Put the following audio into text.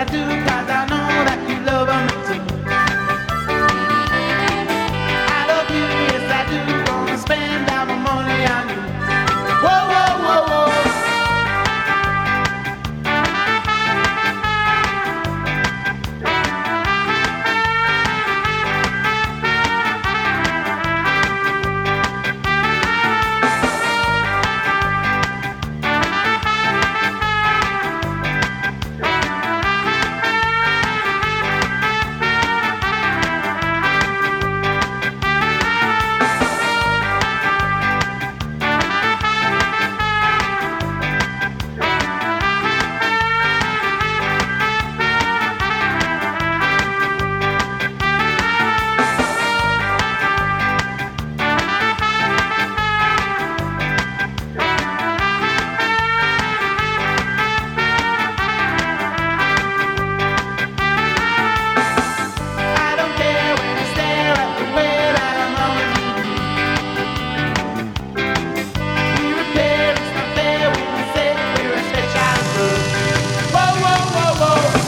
I do, cause I know that you love me.